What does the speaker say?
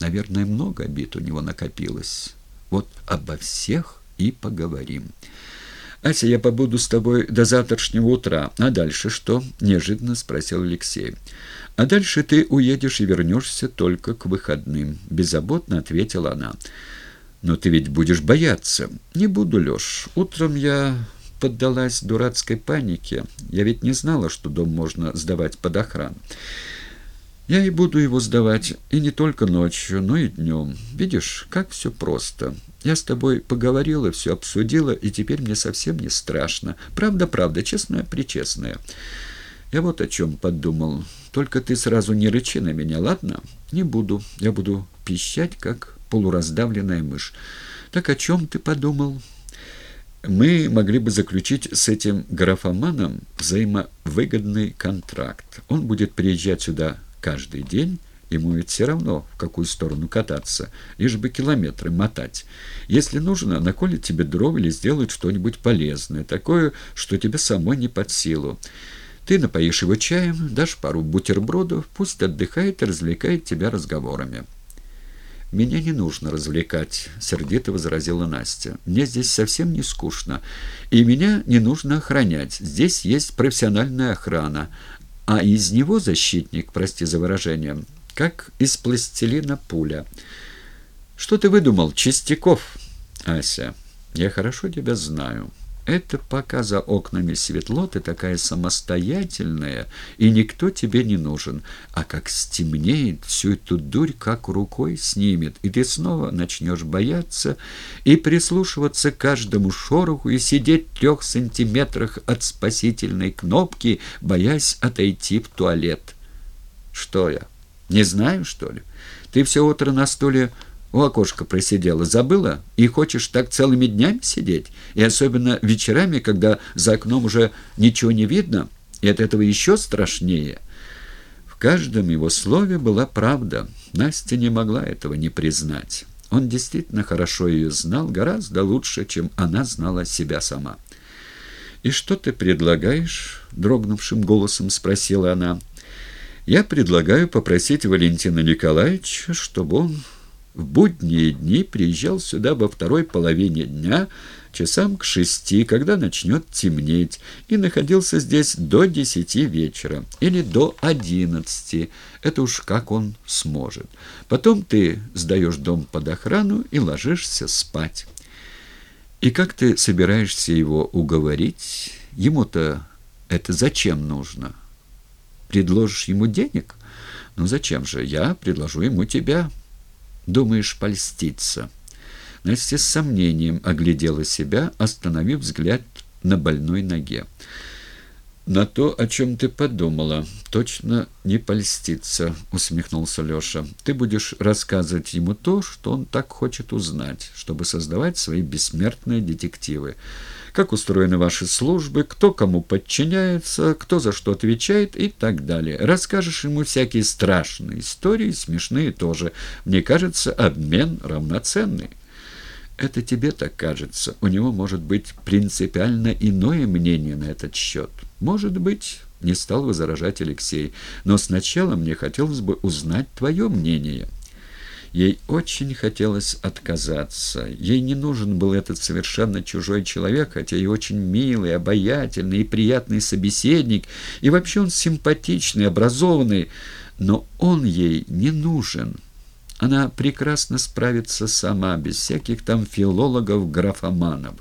Наверное, много обид у него накопилось. Вот обо всех и поговорим. «Ася, я побуду с тобой до завтрашнего утра. А дальше что?» – неожиданно спросил Алексей. «А дальше ты уедешь и вернешься только к выходным», – беззаботно ответила она. «Но ты ведь будешь бояться». «Не буду, Леш. Утром я поддалась дурацкой панике. Я ведь не знала, что дом можно сдавать под охрану. Я и буду его сдавать, и не только ночью, но и днем. Видишь, как все просто. Я с тобой поговорила, все обсудила, и теперь мне совсем не страшно. Правда-правда, честная-причестная. Я вот о чем подумал. Только ты сразу не рычи на меня, ладно? Не буду. Я буду пищать, как полураздавленная мышь. Так о чем ты подумал?» мы могли бы заключить с этим графоманом взаимовыгодный контракт. Он будет приезжать сюда каждый день, ему ведь все равно, в какую сторону кататься, лишь бы километры мотать. Если нужно, наколет тебе дров или сделает что-нибудь полезное, такое, что тебе самой не под силу. Ты напоишь его чаем, дашь пару бутербродов, пусть отдыхает и развлекает тебя разговорами. «Меня не нужно развлекать», — сердито возразила Настя. «Мне здесь совсем не скучно, и меня не нужно охранять. Здесь есть профессиональная охрана, а из него защитник, прости за выражение, как из пластилина пуля. Что ты выдумал, Чистяков?» «Ася, я хорошо тебя знаю». Это пока за окнами светло, ты такая самостоятельная, и никто тебе не нужен. А как стемнеет, всю эту дурь как рукой снимет, и ты снова начнешь бояться и прислушиваться к каждому шороху и сидеть в трех сантиметрах от спасительной кнопки, боясь отойти в туалет. Что я, не знаю, что ли? Ты все утро на стуле у окошка просидела, забыла? И хочешь так целыми днями сидеть? И особенно вечерами, когда за окном уже ничего не видно, и от этого еще страшнее. В каждом его слове была правда. Настя не могла этого не признать. Он действительно хорошо ее знал, гораздо лучше, чем она знала себя сама. «И что ты предлагаешь?» — дрогнувшим голосом спросила она. «Я предлагаю попросить Валентина Николаевича, чтобы он в будние дни приезжал сюда во второй половине дня, часам к шести, когда начнет темнеть, и находился здесь до десяти вечера или до одиннадцати. Это уж как он сможет. Потом ты сдаешь дом под охрану и ложишься спать. И как ты собираешься его уговорить? Ему-то это зачем нужно? Предложишь ему денег? Ну зачем же? Я предложу ему тебя». Думаешь польститься?» Настя с сомнением оглядела себя, остановив взгляд на больной ноге. «На то, о чем ты подумала, точно не польститься», — усмехнулся Леша. «Ты будешь рассказывать ему то, что он так хочет узнать, чтобы создавать свои бессмертные детективы. Как устроены ваши службы, кто кому подчиняется, кто за что отвечает и так далее. Расскажешь ему всякие страшные истории, смешные тоже. Мне кажется, обмен равноценный». Это тебе так кажется. У него может быть принципиально иное мнение на этот счет. Может быть, не стал возражать Алексей. Но сначала мне хотелось бы узнать твое мнение. Ей очень хотелось отказаться. Ей не нужен был этот совершенно чужой человек, хотя и очень милый, обаятельный и приятный собеседник, и вообще он симпатичный, образованный, но он ей не нужен». Она прекрасно справится сама, без всяких там филологов-графоманов.